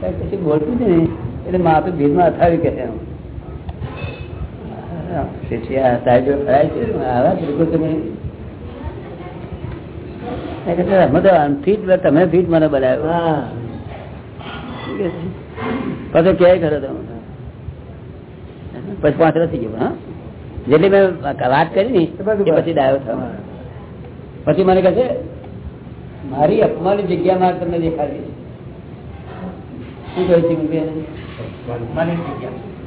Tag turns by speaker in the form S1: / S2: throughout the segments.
S1: પછી બોલતું છે ને એટલે માથું ભીડમાં અથાવી કે જ તમે ફીટ મને બનાવ્યો. પછી ક્યાંય કરો તમે? પછી પાંચ થઈ ગયો હા? જેટલી મેં વાત કરી ને
S2: એ
S1: પછી ડાયો થયો. પછી મને કહે છે મારી અપમાની જગ્યામાં તમને દેખાડી?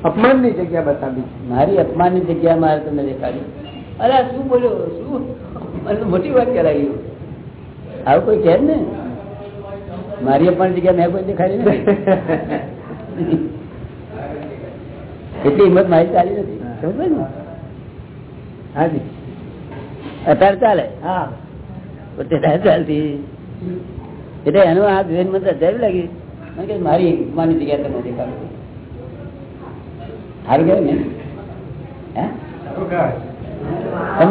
S2: અપમાનની જગ્યા. બતાવી.
S1: મારી અપમાનની જગ્યા મારે તમને દેખાડી. અરે શું બોલ્યો? શું? મોટી વાત કરાવી. આવું કોઈ કહે ને? મારી અપમાન જગ્યા મેં કોઈ દેખાડી એટલી હિંમત મારી ચાલી નથી. સમજો ને?
S2: હાજી.
S1: અત્યારે ચાલે?
S2: હા.
S1: ચાલતી એટલે એનું આ બેન મને અત્યારે લાગી કે મારી અપમાનની જગ્યા તમે દેખાડો. સારું કહેવાય ને?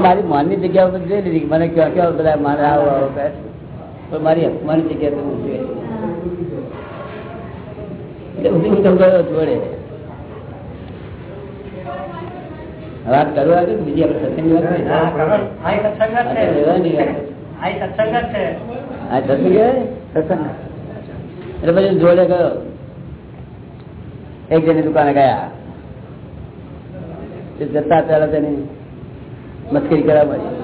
S1: મારી માનની જગ્યા ઉપર જોઈ લીધી મને કેવા કેવા બધા મારે આવો આવો કહે પણ મારી અપમાની જગ્યા તો હું જોઈ એટલે હું તો ગયો જોડે. વાત કરવા કે બીજી આપણે સત્સંગની વાત
S3: સત્સંગ સત્સંગ જ છે.
S1: આ સત્સંગ કહેવાય?
S2: સત્સંગ
S1: એટલે પછી જોડે ગયો. એક જણની દુકાને ગયા. જતા પહેલા તેની મસ્કરી કરવા મળી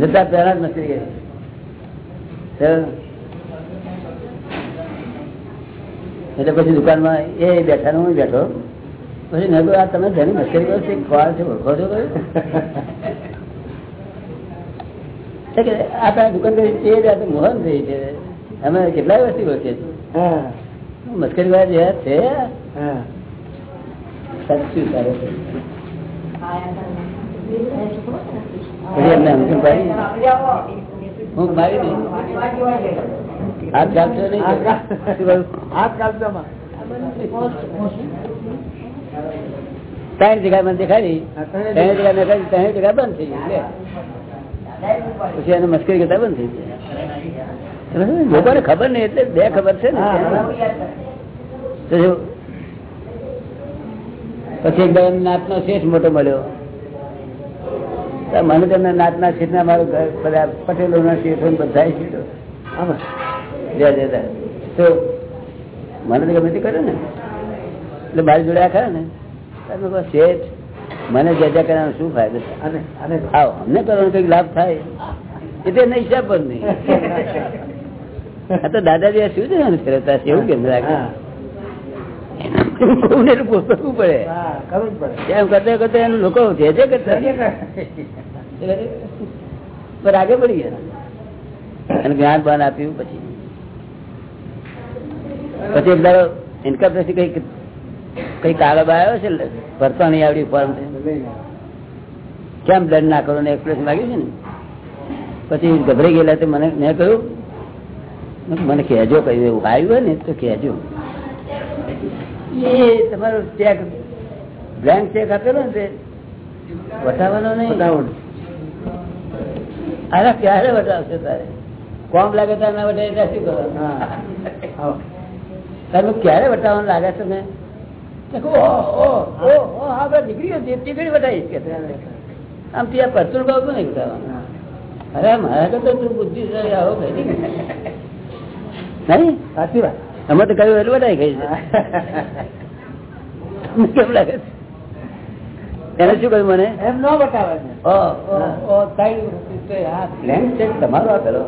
S1: જતા પહેલા જ મસ્કરી કરી. એટલે પછી દુકાનમાં એ બેઠા હું બેઠો. પછી મેં આ તમે જેની મસ્કરી કરો છો કોણ છે, ઓળખો છો કયું આપણે દુકાન કરી આ તો મોહન થઈ છે. અમે કેટલાય વર્ષથી ઓળખીએ છીએ મસ્કરી વાળા જે છે સાચું હું મારી દઈ હાથ નહીં
S2: હાથ.
S1: ત્રણ જગ્યા મને દેખાડી. ત્રણ જગ્યા મેં ત્રણ જગ્યા બંધ થઈ ગઈ. પછી એને મસ્કરી કરતા બંધ થઈ ગઈ લોકોને ખબર નહીં એટલે બે ખબર છે ને. પછી એકદમ નાતનો શેઠ મોટો મળ્યો. મને તમને નાતના શેઠ ના મારું ઘર બધા પટેલો ના શેઠો. બધા શેઠો
S2: આમાં.
S1: જય જય તો મને તો ગમે તે કરે ને. એટલે મારી જોડે ખરા ને. તમે શેઠ મને જય કરવાનો શું ફાયદો છે?
S2: અને
S1: આવો અમને કરવાનો કંઈક લાભ થાય. એ તો એના હિસાબ પર નહીં. આ તો દાદાજી શું છે ને ફેરવતા છે એવું કેમ એટલું પૂછવું પડે. એમ કરતા કરતા એનું લોકો જે જે કરતા. પર આગળ પડી ગયા. અને જ્ઞાન બાન આપ્યું પછી. પછી એક દાડો ઇન્કમ પછી કઈ કઈ કાગળ આવ્યો છે ભરતો નહીં આવડી ફોર્મ કેમ દંડ ના કરો ને એક્સપ્રેસ લાગ્યું છે ને? પછી ગભરાઈ ગયેલા મને મેં કહ્યું મને કહેજો કહ્યું એવું આવ્યું હોય ને તો કહેજો. એ તમારો ચેક બ્લેન્ક ચેક આપેલો ને તે? વટાવવાનો નહીં. અરે ક્યારે વટાવશે તારે? કોમ લાગે તારે ના વટાવી ત્યાં શું કરવાનું? તમે ક્યારે વટાવવાનું લાગે છે મેં છે, તે ઘડી વટાવીશ કે આમ ત્યાં પરચુર ભાવ નહીં વટાવવાનું અરે મારા કરતા તું બુદ્ધિશાળી આવો કઈ નહીં?
S2: સાચી વાત.
S1: અમે તો કહ્યું એટલું બધા ગઈ કેમ લાગે એને શું કહ્યું મને?
S2: એમ ન બતાવે
S1: તમારો આપેલો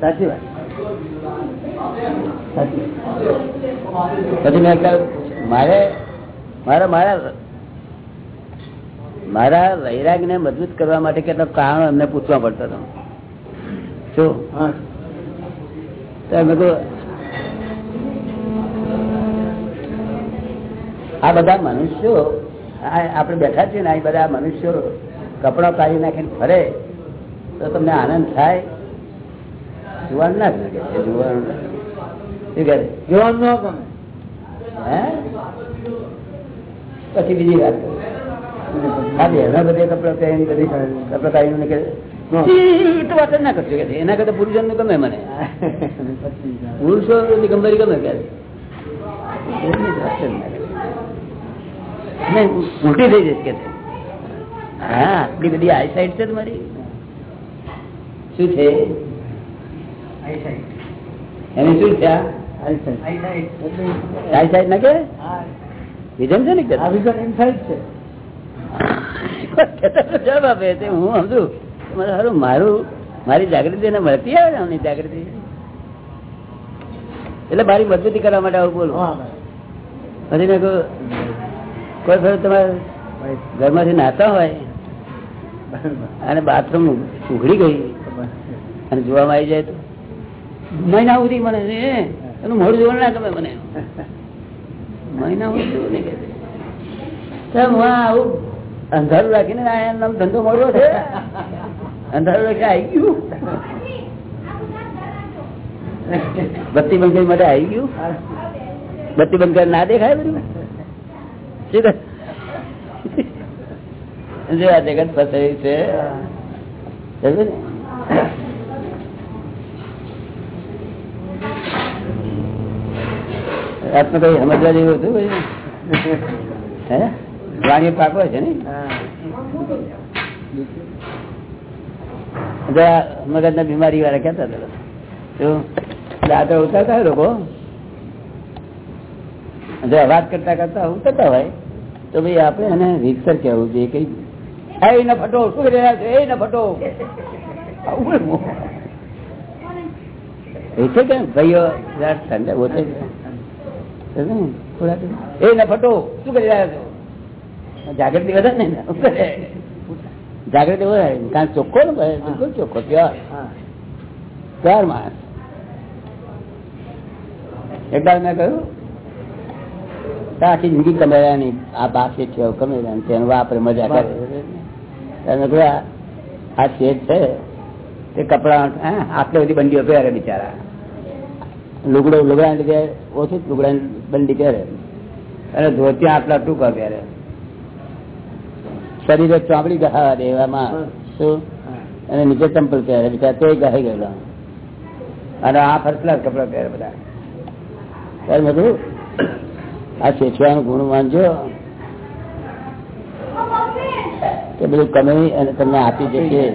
S2: સાચી વાત.
S1: પછી મેં મારે મારા મારા મારા વૈરાગ ને મજબૂત કરવા માટે કેટલાક કારણ અમને પૂછવા પડતા હતા. શું? આ બધા મનુષ્યો આપણે બેઠા છીએ ને આ બધા મનુષ્યો કપડા કાઢી નાખીને ફરે તો તમને આનંદ થાય? જોવાનું ના લાગે છે? જોવાનું
S2: જોવાનું ન ગમે.
S1: હે? પછી બીજી વાત ખાલી એના બધે કપડા પહેરીને બધી કપડા કાઢી નીકળે એ તો વાત જ ના કરશો કે છે. એના કરતા પુરુષો નું ગમે મને. પુરુષો ની ગંભીરી ગમે કે એમની જ વાત જ ના કરે. ને મોટી થઈ જશે કે છે. હા આટલી બધી આઈ સાઈડ છે તમારી? શું છે? એની શું છે? આઈ સાઈડ ના કે? વિઝન છે ને કે?
S2: વિઝન ઇનસાઇડ છે.
S1: જવાબ આપે છે. હું સમજુ. મારે મારું મારી જાગૃતિ એને મળતી આવે ને આમની જાગૃતિ? એટલે મારી મજબૂતી કરવા માટે આવું બોલું. પછી મેં કોઈ ફેર તમારે ઘરમાંથી નાતા હોય અને બાથરૂમ ઉઘડી ગઈ અને જોવામાં આવી જાય તો? મહિના સુધી મને એનું મોડું જોવાનું ના ગમે મને. મહિના સુધી નહીં હું આવું અંધારું રાખીને નામ ધંધો મળવો છે. અંધારું રાખી આવી ગયું. બત્તી બંધ કરી માટે આવી ગયું. બત્તી બંધ કરી ના દેખાય બધું? જો આ જગત ફસાયું છે? ને? આત્મા કઈ સમજવા જેવું હતું હે? વાણીઓ પાકો છે ને? મગજ ના બીમારી વાળા કેતા દાદા ઉતરતા હોય લોકો. અવાજ કરતા કરતા ઉતરતા હોય, તો ભાઈ આપણે એને રીતસર કેવું જોઈએ કઈ એ ન ફટો, શું કરી રહ્યા છો? એ ન ફટો. આવું બોલવું. એ ભાઈઓ ઠંડા ઓછે એ ન? ફટો શું કરી રહ્યા છો? જાગૃતિ વધે ને? જાગૃતિ વધે કારણ ચોખ્ખો ને બિલકુલ ચોખ્ખો પ્યોર. પ્યોર માણસ. એકવાર મેં કહ્યું આખી જિંદગી કમેરાની આ બાકી છે કમેરાની છે વાપરે મજા કરે. અને કહ્યું આ- આ શેઠ છે. તે કપડા આટલી બધી બંડીઓ પહેરે બિચારા. લુગડો લુગડા લીધે ઓછું લુગડા બંડી પહેરે. અને ધોતિયા આટલા ટૂંકા પહેરે. શરીરે ચોપડી ગહાવા દે એવામાં. શું? અને નીચે ચંપલ પહેરે બીજા તોય ગહાઈ ગયેલો. અને આ ફર્સ્ટ કપડા પહેરે બધા. એમ મેં આ શેઠવાનું ગુણ માનજો. કે બધું કમાઈ અને તમને આપી જશે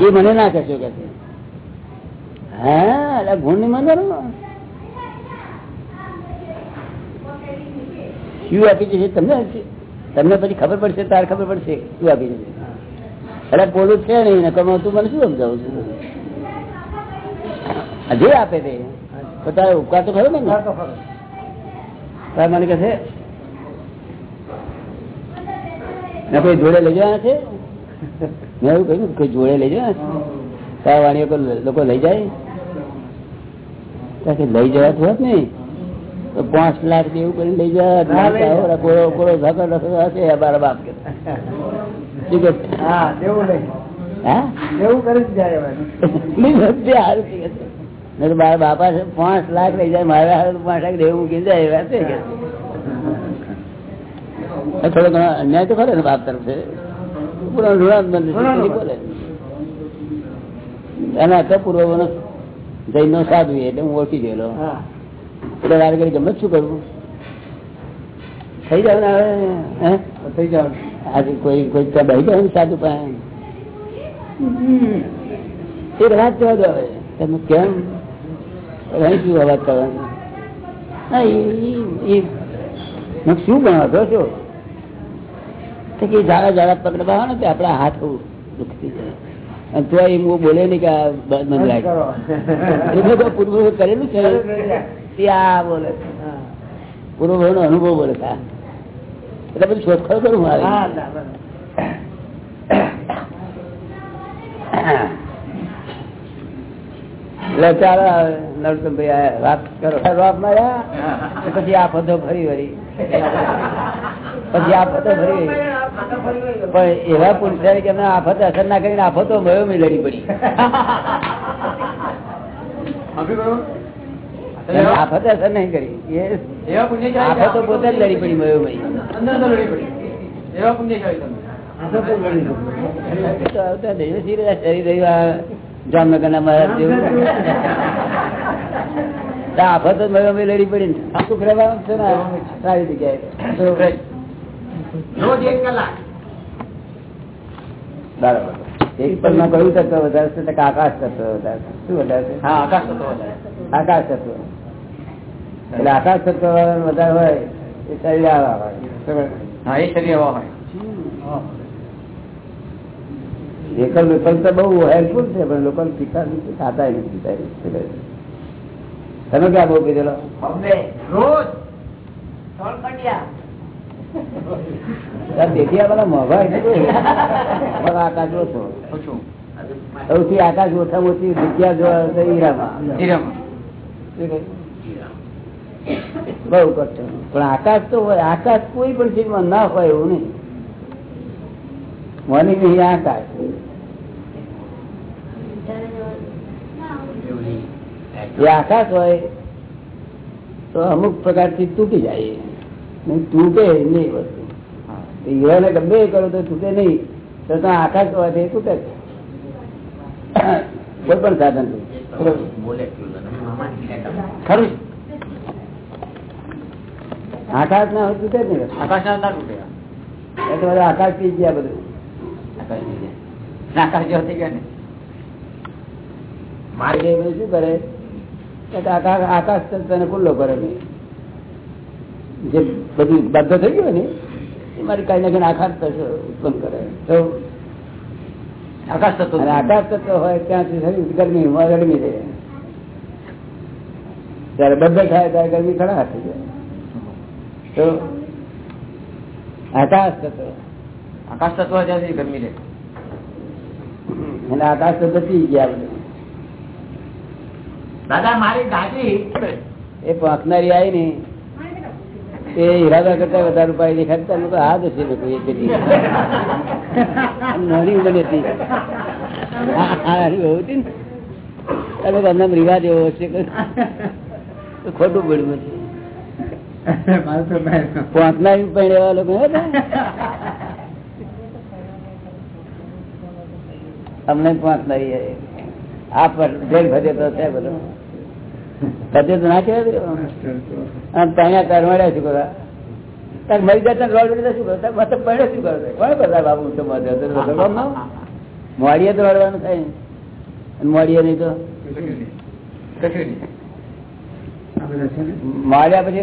S1: એ મને ના કહેશો કે. હા ગુણ નહીં માનવાનું શું આપી જશે તમને તમને પછી ખબર પડશે તારે ખબર પડશે શું આપી જશે એટલે બોલું છે નહીં ને કમાતું મને શું સમજાવું છું? જે આપે તે તો તારે ઉપકાર તો ખરો ને? તારે મને કહે છે? ને કોઈ જોડે લઈ જવાના છે? મેં એવું કહ્યું કોઈ જોડે લઈ જવાના છે? તારા વાણીઓ લોકો લઈ જાય? લઈ જવા હોત ને. તો પાંચ લાખ જેવું કરીને લઈ જવા કોરો કોરો અમારા બાપ કે. કે
S2: કરી
S1: મારા બાપા પાંચ લાખ લઈ જાય મારા પાંચ લાખ દેવું મૂકી જાય એવા છે કે. થોડો ઘણો અન્યાય તો ખરો ને બાપ તરફ છે. પૂરો ઋણાત્મક બોલે. એના હતા પૂર્વનો નો સાધુ એટલે હું ઓળખી ગયેલો.
S2: હા.
S1: એટલે વાર કરી ગમે શું કરવું? થઈ જાવ ને હવે?
S2: થઈ જાવ.
S1: આજે કોઈ કોઈ ત્યાં બહી જાય સાધુ પાસે? એક રાત જવા દો હવે તમે કેમ? અહીં શું અવાજ કરવાનો? હા એ- એ- એ- શું ભણવા છો? કે જાડા જાડા પગડ બાવા ને તે આપણા હાથ દુખતી જાય. અને તો એમ હું બોલે નહીં કે આ બ- મને લાગે. એ બધું કરેલું છે. તે આ બોલે નો અનુભવ બોલે એટલે બધું શોધખોળ કરું મારે. પછી આ પદો ફરી વળી. પછી આ પદો ફરી વળી. પણ એવા પુરુષારી કે એમને આફત અસર ના કરીને આફતો મયો મેં લડી પડી. આફત અસર નહીં કરી. એ આફતો પોતે જ લડી પડી મયો મય
S4: અંદર અંદર લડી પડી. એવા પુણ્યશાળી
S1: આ જામનગરના મહારાજ જેવું. આફત જ મયો લડી પડી ને આખું રહેવાનું છે ને સારી જગ્યાએ.
S4: રોજ એક કલાક.
S1: બરાબર. એક પદમાં કયું તત્વ વધારે છે? આકાશ તત્વ વધારે શું વધારે છે?
S4: આકાશ તત્વ
S1: આકાશ તત્વ. એટલે આકાશ તત્વ વધારે હોય એ શરીર આવા હોય.
S4: હા એ શરીર આવા હોય.
S1: એકલ લોકલ તો બહુ હેલ્પફુલ છે પણ લોકલ પીતા નથી ખાતા નથી. તમે ક્યાં બહુ કીધેલો?
S4: રોજ
S1: તાર આ બધા મોંઘા આકાશ ઓછો. સૌથી આકાશ ઓછામાં ઓછી જગ્યા જોવા હીરામાં.
S4: હીરામાં.
S1: બહુ પણ આકાશ તો હોય. આકાશ કોઈ પણ ચીજમાં ના હોય એવું નહીં. મને નહીં આકાશ. એ આકાશ હોય તો અમુક પ્રકારથી તૂટી જાય. નહીં તૂટે નહીં વસ્તુ. હીરાને ગમે એ કરો તો તૂટે નહીં. તો આકાશ હોવાથી તૂટે. કોઈ પણ સાધન
S4: ખરું.
S1: આકાશ ના હોય તૂટે જ નહીં.
S4: આકાશ ના તૂટે.
S1: એ તો બધા આકાશ પી ગયા બધું.
S4: આકાશ થઈ ગયા ને.
S1: મારે બધું શું કરે? આકાશ તને ખુલ્લો કરે. નહીં જે બધું બાધા થઈ ગયું ને એ મારી કઈ નાખીને આકાશ તત્વ ઉત્પન્ન કરે. તો
S4: આકાશ થતો
S1: આકાશ તત્વ હોય ત્યાંથી ગરમી ગરમી રહે. ત્યારે બધા થાય ત્યારે ગરમી ખરા થઈ જાય. તો આકાશ તત્વ
S4: આકાશ તત્વ સુધી ગરમી રહે.
S1: અને આકાશ તત્વ બચી ગયા બધું.
S4: દાદા મારી દાદી
S1: એ પાંખનારી આવી ને એ ઈરાદા કરતા વધારે ઉપાય દેખાડતા લોકો આ દશે લોકો એ નાની ઉંમર હતી. બહુ હતી ને. આ લોકો રિવાજ એવો હશે ખોટું પડ્યું
S2: હતું તો
S1: પણ એવા લોકો અમને પાંચ નહીં આ પર જેલ ભજે તો છે બધું. ભજે તો ના કહેવાય ત્યાં કરવાડ્યા શું કરવા તાર મરી જતા રોડ વડે શું કરતા મતલબ પડે શું કરતા કોણ બધા બાબુ તો મોડીએ તો રડવાનું થાય. મોડીએ નહીં તો? માર્યા પછી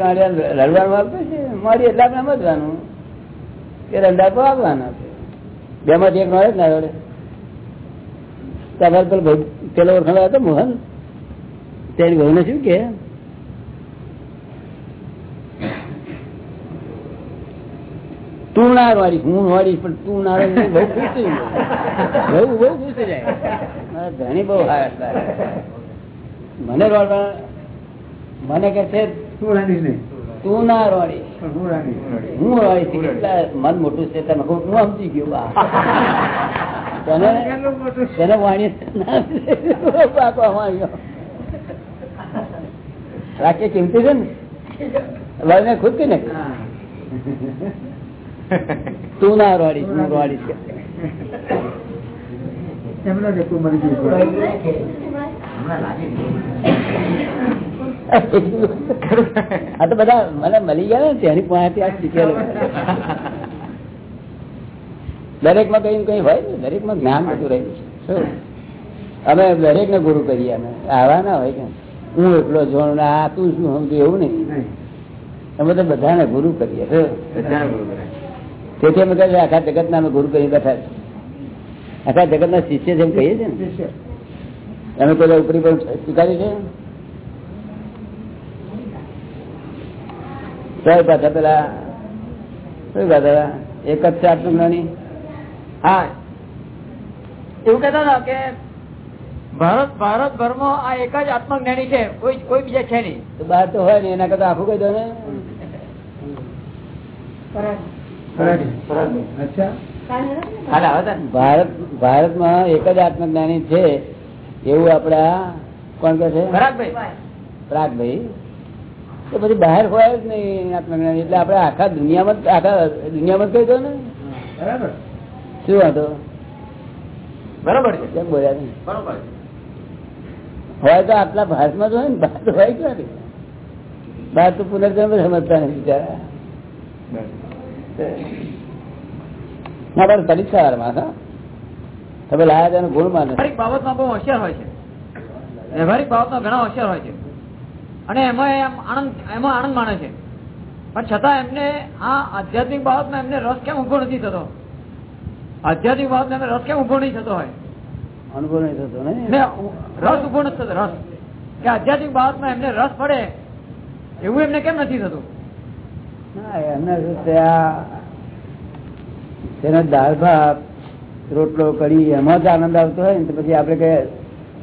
S1: રડવાનું આપે છે? મારી એટલા આપણે સમજવાનું કે રંડા તો આપવાના બે માંથી એક મળે ના રડે. તમારે પેલો પેલો ઓળખાણ હતો મોહન? તેની ભાઈને શું કે તું ના વાળીશ હું વાળીશ પણ તું ના બહુ ખુશ થઈ બહુ બહુ ખુશ થઈ જાય. મારા ધણી બહુ મને રોડવા મને કે છે
S2: તું નહીં.
S1: તું ના
S2: હું
S1: કેટલા મન મોટું છે તમે હું સમજી ગયો તને તને વાણી ના પાકો વાણ્યો રાખે કિંમતી છે ને? વળને ખુદ કે નાખી તું ના રોડીશ હું રોડીશ આ તો બધા મને મળી ગયા ને તેની પાસેથી આ શીખેલું. દરેકમાં કઈ કઈ હોય ને દરેકમાં જ્ઞાન બધું રહ્યું છે? અમે દરેક ને ગુરુ કરીએ અમે. આવા ના હોય કે હું એકલો ને આ તું શું સમજુ એવું નહીં. અમે તો બધાને ગુરુ કરીએ. તેથી અમે કહીએ આખા જગત ના અમે ગુરુ કરી બેઠા છે આખા જગત ના શિષ્ય જેમ કહીએ છીએ ને. અમે પેલા ઉપરી પણ સ્વીકારી છે સાહેબ પાછા પેલા શું કહેતા એક જ છે આટલું નાની
S4: હા. એવું કહેતા કે ભારત ભારત ભરમાં આ એક જ આત્મજ્ઞાની છે. કોઈ કોઈ બીજા છે નહીં.
S1: તો બહાર તો હોય ને એના કરતા આખું કહી દો ને
S4: છે
S1: ભારત ભારતમાં એક જ આત્મજ્ઞાની છે એવું આપડા કોણ કે છે?
S4: ખરાબભાઈ
S1: તો પછી બહાર હોય જ નહીં આત્મજ્ઞાની. એટલે આપડે આખા દુનિયામાં આખા દુનિયામાં કહી દો ને.
S2: બરાબર.
S1: શું વાંધો?
S4: બરોબર છે.
S1: કેમ બોલ્યા નહીં?
S4: બરોબર
S1: હોય તો આટલા ભારતમાં જ હોય ને બહાર તો હોય ક્યાં બહાર તો પુનર્જન્મ સમજતા નથી બિચારા. ના, પણ હા. તમે લાયા તેનો ગુણ માને.
S4: બાબતમાં બહુ હોશિયાર હોય છે. વ્યવહારિક બાબતમાં ઘણા હોશિયાર હોય છે. અને એમાં એમ આનંદ, એમાં આનંદ માણે છે. પણ છતાં એમને આ આધ્યાત્મિક બાબતમાં એમને રસ કેમ ઊભો નથી થતો? આધ્યાત્મિક બાબતમાં એમને રસ કેમ ઊભો નહીં થતો હોય?
S1: અનુભવ નહીં થતો
S4: રસ ઊભો નથી થતો રસ. કે આધ્યાત્મિક બાબતમાં એમને રસ પડે એવું એમને કેમ નથી થતું?
S1: એમને તેના દાળ ભાત રોટલો કઢી એમાં જ આનંદ આવતો હોય ને તો પછી આપણે કે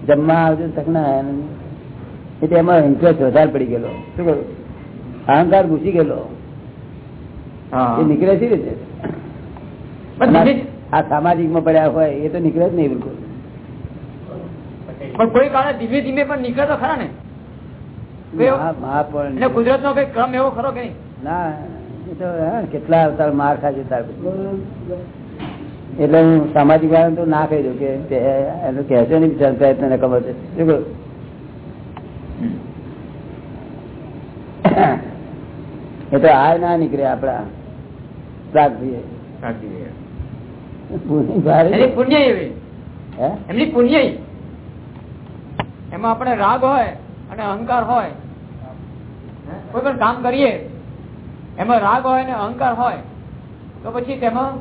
S1: જમવા આવજો તક ના એટલે એમાં ઇન્ટરેસ્ટ વધારે પડી ગયેલો. શું કરું અહંકાર ઘૂસી ગયેલો. એ નીકળે છે રીતે આ સામાજિકમાં પડ્યા હોય એ તો નીકળે જ નહીં બિલકુલ.
S4: પણ કોઈ કારણે ધીમે ધીમે પણ નીકળે તો ખરા ને? ગુજરાત નો કઈ ક્રમ એવો ખરો કે
S1: ના કેટલા અવતાર માર ખાશે તાર એટલે હું સામાજિક વાળા તો ના કહી દઉં કે એનું કહેશે નહીં બિચાર પ્રયત્ન ને ખબર છે. શું કહું? એ તો આ ના નીકળે આપડા
S4: એની પુણ્ય? એમની પુણ્ય એમાં આપણે રાગ હોય અને અહંકાર હોય. કોઈ પણ કામ કરીએ એમાં રાગ હોય અને અહંકાર હોય તો પછી તેમાં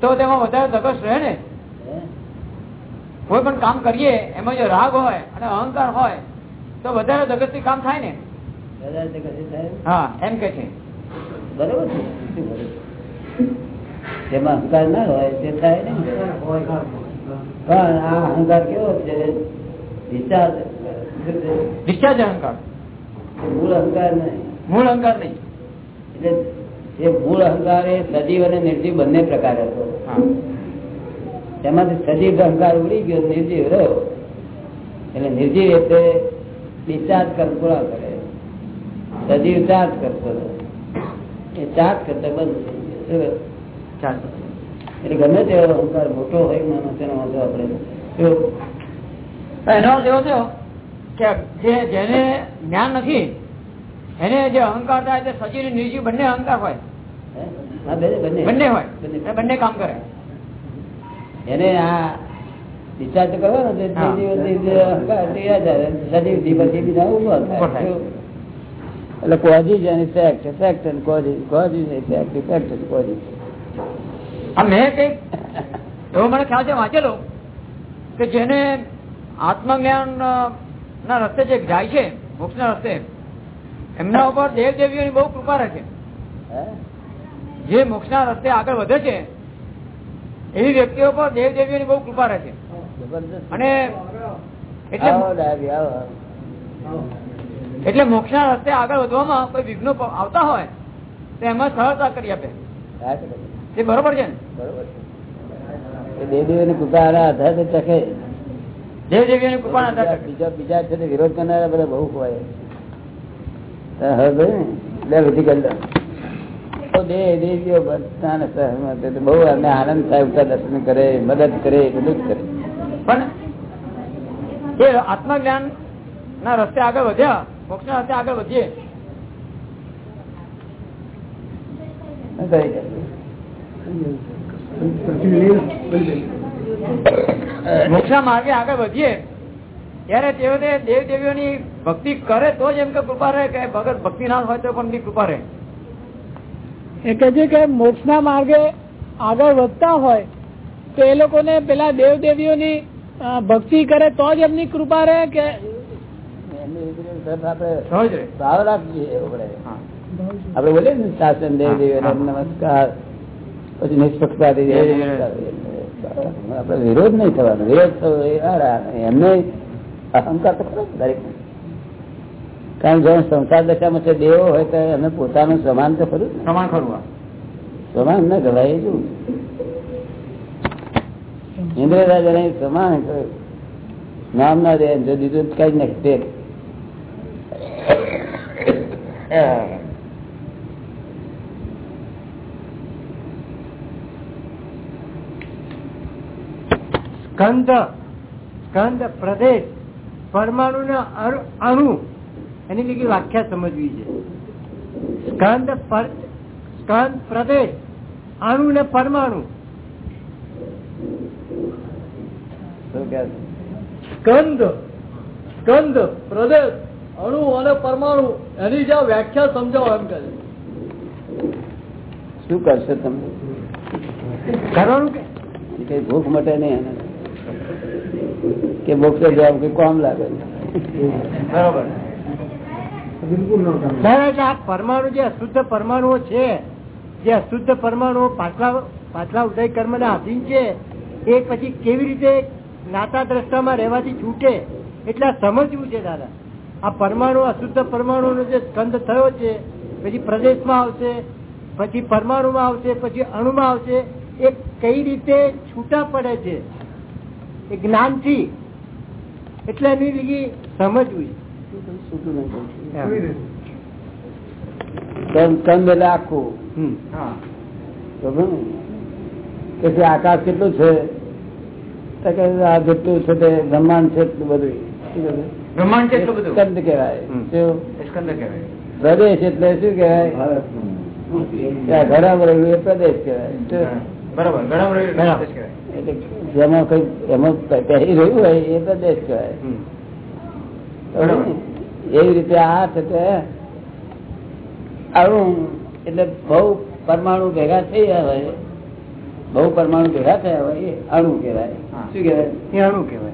S4: તો તેમાં વધારે ધગસ રહે ને? કોઈ પણ કામ કરીએ એમાં જો રાગ હોય અને અહંકાર હોય તો વધારે ધગસ કામ થાય ને? હા એમ કે છે.
S1: બરોબર છે. જેમાં અહંકાર ના હોય તે થાય ને? પણ આ અહંકાર કેવો છે?
S4: ડિસ્ચાર્જ અહંકાર.
S1: મૂળ અહંકાર નહીં.
S4: મૂળ અહંકાર નહીં.
S1: એટલે એ મૂળ અહંકાર એ સજીવ અને નિર્જીવ બંને પ્રકાર હતો. તેમાંથી સજીવ અહંકાર ઉડી ગયો નિર્જીવ રહ્યો. એટલે નિર્જીવ એટલે ડિસ્ચાર્જ કર પૂરા કરે. સજીવ ચાર્જ કરતો. એ ચાર્જ કરતા બંધ એટલે ગમે તેવો અહંકાર મોટો હોય નાનો તેનો વાંધો આપણે?
S4: એનો અર્થ એવો થયો કે જે જેને જ્ઞાન નથી એને જે અહંકાર થાય તે સજીવ નિર્જીવ બંને અહંકાર હોય.
S1: બંને.
S4: હોય.
S1: બંને.
S4: કામ કરે.
S1: એને આ ડિસ્ચાર્જ કરો. સજીવથી પછી બીજા
S4: ઊભો
S1: થાય. એટલે causes and effect effect and causes causes effect effect and causes
S4: આ મેં કંઈક એવો મને ખ્યાલ છે વાંચેલો કે જેને આત્મજ્ઞાન ના રસ્તે જે જાય છે મોક્ષ ના રસ્તે. એમના ઉપર દેવ દેવીઓની બહુ કૃપા રહે છે. જે મોક્ષ ના રસ્તે આગળ વધે છે એવી વ્યક્તિઓ પર દેવ દેવીઓની બહુ કૃપા રહે છે. અને એટલે મોક્ષ મોક્ષના રસ્તે આગળ વધવામાં કોઈ વિઘ્નો આવતા હોય તો એમાં સરળતા કરી આપે. એ બરોબર છે ને?
S1: બરોબર છે. એ દેવદેવીની કૃપા આધારે ચખે
S4: દેવ દેવીઓની કૃપાના
S1: બીજા બીજા છે તે વિરોધ કરનારા બધા બહુ હોય ને, બહુ એમને આનંદ સાહેબ દર્શન કરે મદદ કરે બધું જ કરે.
S4: પણ એ આત્મજ્ઞાન ના રસ્તે આગળ વધ્યા મોક્ષના રસ્તે આગળ વધીએ.
S1: કરી શકે?
S4: મોક્ષના માર્ગે આગળ વધીએ ત્યારે તેઓ દેવ દેવીઓની ભક્તિ કરે તો જ એમ કે કૃપા રહે કે ભગત ભક્તિ ના હોય તો પણ કૃપા રહે.
S5: એ કહે છે કે મોક્ષના માર્ગે આગળ વધતા હોય તો એ લોકોને પેલા દેવ દેવીઓની ભક્તિ કરે તો જ એમની કૃપા રહે કે.
S1: આપડે બોલીએ ને શાસન દેવ દેવી નમસ્કાર. પછી નિષ્પક્ષતા. આપડે વિરોધ નહીં થવાનો. વિરોધ થયો એમને અહંકાર તો ખરો દરેક કારણ જો સંસાર દશામાં છે દેવો હોય તો એમને પોતાનું સમાન તો ખરું
S4: સમાન ખરું
S1: સમાન ના ગવાય એ શું? ઇન્દ્ર રાજાને સમાન નામ ના દે જો દીધું કઈ નાખે તે
S6: સ્કંદ સ્કંદ પ્રદેશ પરમાણુ ને અણુ. એની બીજી વ્યાખ્યા સમજવી છે. સ્કંદ સ્કંદ પ્રદેશ અણુ ને પરમાણુ?
S7: સ્કંદ સ્કંદ પ્રદેશ અણુ અને પરમાણુ. એની જે વ્યાખ્યા સમજાવો એમ કહે
S1: શું કરશો તમે?
S6: કરવાનું કે?
S1: ભૂખ મટે નહીં એને. કે મોક્ષ જવાબ કે કોમ લાગે
S6: બરોબર. પરમાણુ જે અશુદ્ધ પરમાણુઓ છે જે અશુદ્ધ પરમાણુઓ પાછલા પાછલા ઉદય કર્મ ના અધીન છે એ પછી કેવી રીતે નાતા દ્રષ્ટામાં રહેવાથી છૂટે એટલે સમજવું છે દાદા. આ પરમાણુ અશુદ્ધ પરમાણુ નો જે સ્કંદ થયો છે પછી પ્રદેશમાં આવશે પછી પરમાણુમાં આવશે પછી અણુમાં આવશે એ કઈ રીતે છૂટા પડે છે? એ જ્ઞાનથી એટલે એની લીધી સમજવી?
S1: કંદ કંદ એટલે આખું? કે આકાશ કેટલું છે? કે આ જેટલું છે તે બ્રહ્માંડ છે એટલું બધું?
S4: બ્રહ્માંડ છે એટલું બધું?
S1: સ્કંદ કહેવાય.
S4: સ્કંદ કહેવાય.
S1: પ્રદેશ એટલે શું કહેવાય? ત્યાં ઘણા એ પ્રદેશ કહેવાય.
S4: બરાબર. ઘણા પ્રદેશ કહેવાય.
S1: જેમાં કઈ એમાં પહેરી રહ્યું હોય એ કહેવાય.
S6: હમ.
S1: ખબર ને? એવી રીતે આ થશે તે અણુ એટલે બહુ પરમાણુ ભેગા થઈ ગયા હોય બહુ પરમાણુ ભેગા થયા હોય એ અણુ કહેવાય. શું કહેવાય?
S6: એ અણુ કહેવાય.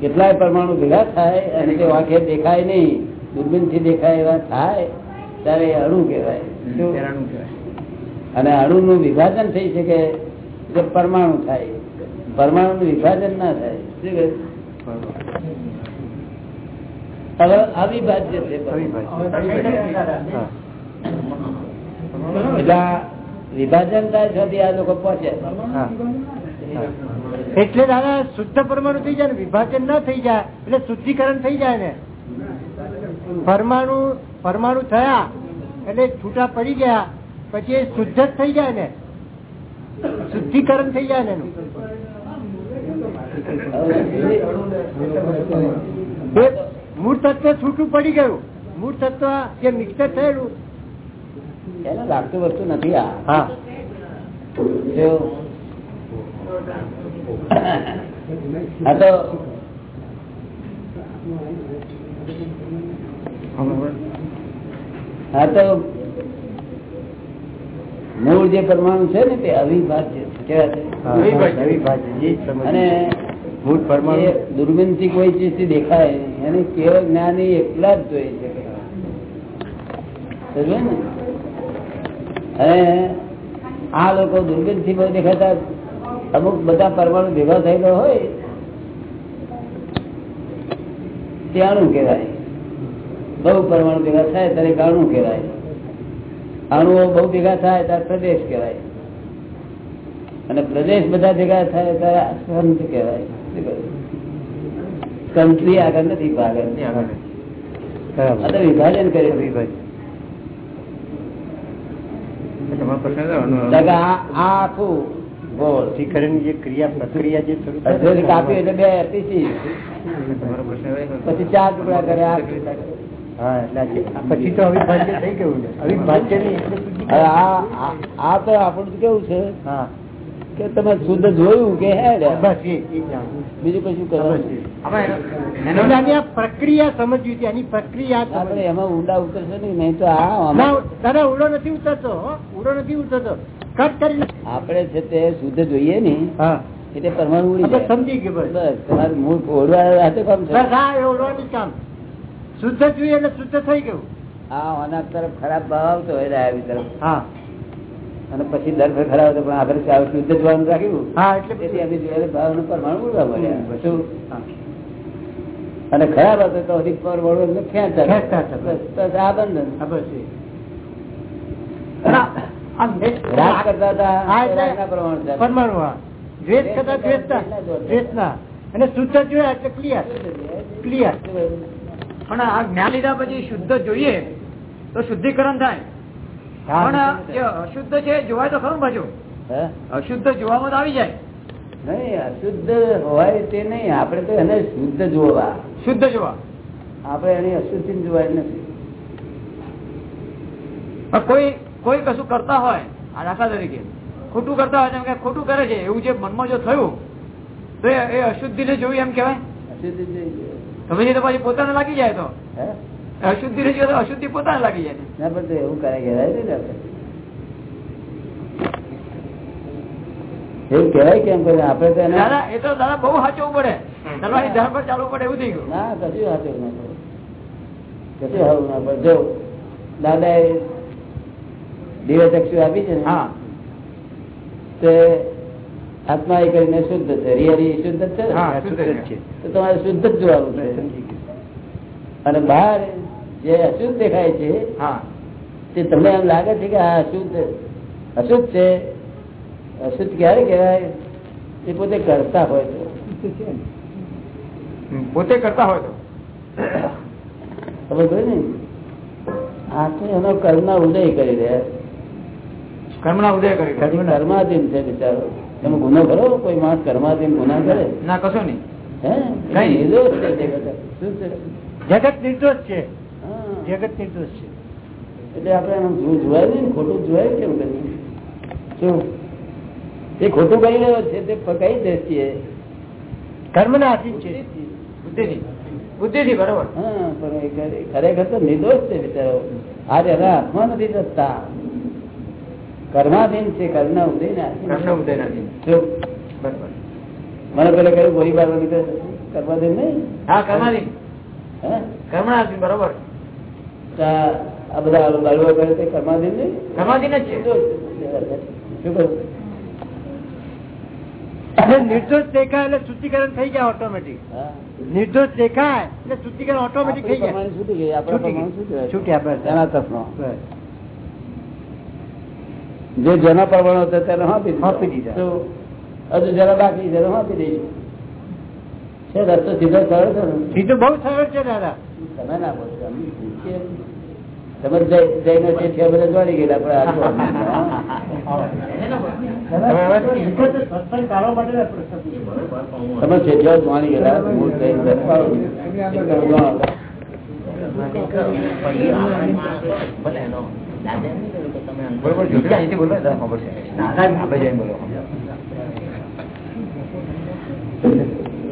S1: કેટલાય પરમાણુ ભેગા થાય અને તે વાંખે દેખાય નહીં દૂરબીનથી દેખાય એવા થાય ત્યારે અણુ કહેવાય.
S4: કહેવાય.
S1: અને અણુ નું વિભાજન થઈ શકે જે પરમાણુ થાય. પરમાણુ નું વિભાજન ના થાય. હવે અવિભાજ્ય છે વિભાજન થાય સુધી આ લોકો પહોંચે.
S6: એટલે દાદા શુદ્ધ પરમાણુ થઈ જાય ને વિભાજન ના થઈ જાય એટલે શુદ્ધિકરણ થઈ જાય ને. પરમાણુ પરમાણુ થયા એટલે છૂટા પડી ગયા પછી શુદ્ધ જ થઈ જાય ને. શુદ્ધિકરણ થઈ જાય ને એનું. મૂળ તત્વ છૂટું પડી ગયું. મૂળ તત્વ જે મિક્સર થયેલું.
S1: એને લાગતું વસ્તુ નથી આ. તો હા તો મૂળ જે પરમાણુ છે ને તે અવિભાજ્ય. અને દુર્બીનથી કોઈ ચીજથી દેખાય. એને કેવળ જ્ઞાની એકલા જ જોઈ શકે ને? અને આ લોકો દુર્બીનથી બહુ દેખાતા. અમુક બધા પરમાણુ ભેગા થયેલો હોય ત્યાંનું કહેવાય. બહુ પરમાણુ ભેગા થાય ત્યારે ગાણું કહેવાય. અણુઓ બહુ ભેગા થાય ત્યારે પ્રદેશ કહેવાય. અને પ્રદેશ બધા ભેગા થાય ત્યારે સંત કહેવાય. શું આગળ નથી આગળ વિભાજન કરે
S6: વિભાજન.
S4: તમારો પ્રશ્ન હતો અણુ-
S1: કારણ કે આ આ આખું ગોળ.
S6: શુદ્ધિકરણની જે ક્રિયા પ્રક્રિયા જે
S1: કાપ્યું એટલે બે. પછી ચાર ટુકડા કરે આ
S6: પછી તો અવિભાજ્ય થઈ ગયું અવિભાજ્ય નહીં એટલે
S1: હવે
S6: શુદ્ધિકરણ.
S1: આ આ- આ તો આપણું કેવું છે કે તમે શુદ્ધ જોયું કે. બીજું કશું કરવાનું
S6: પ્રક્રિયા સમજવી છે એની પ્રક્રિયા
S1: આપણે એમાં ઊંડા ઉતરશે નહીં નહીં તો
S6: દાદા ઉડો નથી ઉતરતો ઊંડો નથી ઉતરતો. કટ કરી
S1: આપણે છે તે શુદ્ધ જોઈએ ને
S6: હા.
S1: એટલે પરમાણુ ઉડી
S6: સમજી ગયું બસ.
S1: તમારે મૂળ ઓળવા હાથે કામ છે.
S6: કામ. શુદ્ધ જોઈએ એટલે શુદ્ધ થઈ ગયું.
S1: હા અનાજ તરફ ખરાબ ભાવ આવતો હોય ડાયાબી તરફ.
S6: હા.
S1: અને પછી દર ખરાબ હતો પણ આગળ શુદ્ધ જોવાનું રાખ્યું.
S6: હા એટલે
S1: પછી એમની જોયેલા ભાવનો પરમાણુ ઉડવા મળ્યા શું? અને ખરાબ હતો તો હજી પર વળવું આ બંધન.
S6: ના,
S1: રાગ કરતા હતા પરમાણુ
S6: દ્વેષ કરતા દ્વેષના દ્વેષના. અને શુદ્ધ જોયા એટલે ક્લિયર. ક્લિયર.
S4: પણ આ જ્ઞાન લીધા પછી શુદ્ધ જોઈએ તો શુદ્ધિકરણ થાય. પણ અશુદ્ધ છે જોવાય તો ખરું પાછું? અશુદ્ધ જોવામાં આવી જાય.
S1: નહીં અશુદ્ધ હોય તે નહીં. આપણે તો એને શુદ્ધ જોવા.
S4: શુદ્ધ જોવા.
S1: આપણે એની અશુદ્ધિ જોવાય નથી.
S4: કોઈ કોઈ કશું કરતા હોય આ દાખલા તરીકે ખોટું કરતા હોય એમ કે ખોટું કરે છે એવું જે મનમાં જો થયું તો એ અશુદ્ધિ ને જોયું એમ કેવાય
S1: અશુદ્ધિ જોઈ
S4: તો તો પછી પોતાને લાગી જાય તો. અશુદ્ધિ ને જોઈએ તો અશુદ્ધિ પોતાને લાગી જાય.
S1: ના પણ તો એવું કરે કહેવાય ને એવું કહેવાય કેમ કરે આપણે તો એને
S4: એ તો દાદા બહુ સાચવું પડે. તમારી ધર્મ પર ચાલવું પડે એવું થઈ ગયું.
S1: ના કશું હાથું ના પડે. કશું હાવું ના પડે. જો દાદા એ દિવ્ય આપી છે ને
S4: હા.
S1: તે આત્મા એ કરીને શુદ્ધ છે હરિહરી શુદ્ધ જ છે. તો તમારે શુદ્ધ જ જોવાનું છે. અને બહાર જે અશુદ્ધ દેખાય છે તે તમને એમ લાગે છે કે આ અશુદ્ધ અશુદ્ધ છે? અશુદ્ધ ક્યારે કહેવાય? એ પોતે કરતા હોય તો.
S4: પોતે કરતા હોય તો.
S1: ખબર ને? આ તો એનો કર્મના ઉદય કરી રહ્યા.
S4: કર્મના ઉદય કરી
S1: કર્માધીન છે બિચારો. તમે ગુનો કરો કોઈ માણસ કર્માધીન ગુના કરે?
S4: ના કશો નહીં.
S6: જગત. નિર્દોષ છે. જગત નિર્દોષ છે.
S1: એટલે આપણે જોવાય ને ખોટું જોવાય કેવું કરીએ શું? એ ખોટું કહી રહ્યો છે તે કઈ દ્રષ્ટિએ?
S6: કર્મના આધીન છે.
S4: બુદ્ધિથી. બુદ્ધિથી. બરોબર.
S1: હા પણ ખરેખર તો નિર્દોષ છે બિચારો. આજે એના હાથમાં નથી થતા. કર્માધીન છે કર્મના ઉદય
S4: ના ઉદય નથી
S1: મને પેલા કહ્યું ગોળી બારવા નીકળે કર્માધીન નહીં?
S4: હા કર્માધીન.
S1: હે?
S4: બરોબર.
S1: આ આ બધા બાળવો કરે તે કર્માધીન નહીં?
S4: કર્માધીન જ છે.
S1: શું કરું
S6: અને નિર્દોષ દેખાય એટલે શુદ્ધિકરણ થઈ ગયા ઓટોમેટિક
S1: હા.
S6: નિર્દોષ દેખાય એટલે શુદ્ધિકરણ ઓટોમેટિક થઈ
S1: ગયા. છૂટી ગઈ આપણા
S6: છૂટી બસ.
S1: એના તરફનો
S6: બસ.
S1: જે જેના પ્રમાણે હતો તેને આપી
S6: આપી દીધા.
S1: હજુ જરા બાકી છે આપી દઈશું છે રસ્તો સીધો સરળ છે
S6: સીધો બહુ સરળ છે દાદા.
S1: તમે ના બોલો તમે બધા જોડી ગયેલા ગયેલા જઈને
S4: આપણે જઈને બોલો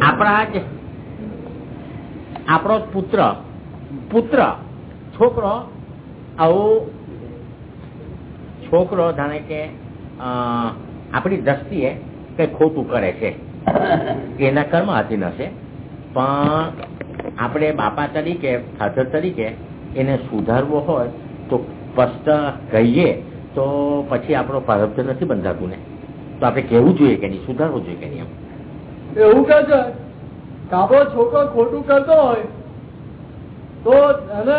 S8: આપણા જ આપણો પુત્ર પુત્ર છોકરો આવું છોકરો જાણે કે આપણી દ્રષ્ટિએ કઈ ખોટું કરે છે. એના કર્મ આધીન હશે પણ આપણે બાપા તરીકે ફાધર તરીકે એને સુધારવો હોય તો સ્પષ્ટ કહીએ તો પછી આપણો પ્રારબ્ધ નથી બંધાતું ને. તો આપણે કેવું જોઈએ કે નહીં સુધારવું જોઈએ કે નહીં એમ.
S7: એવું કે છે આપણો છોકરો ખોટું કરતો હોય તો એને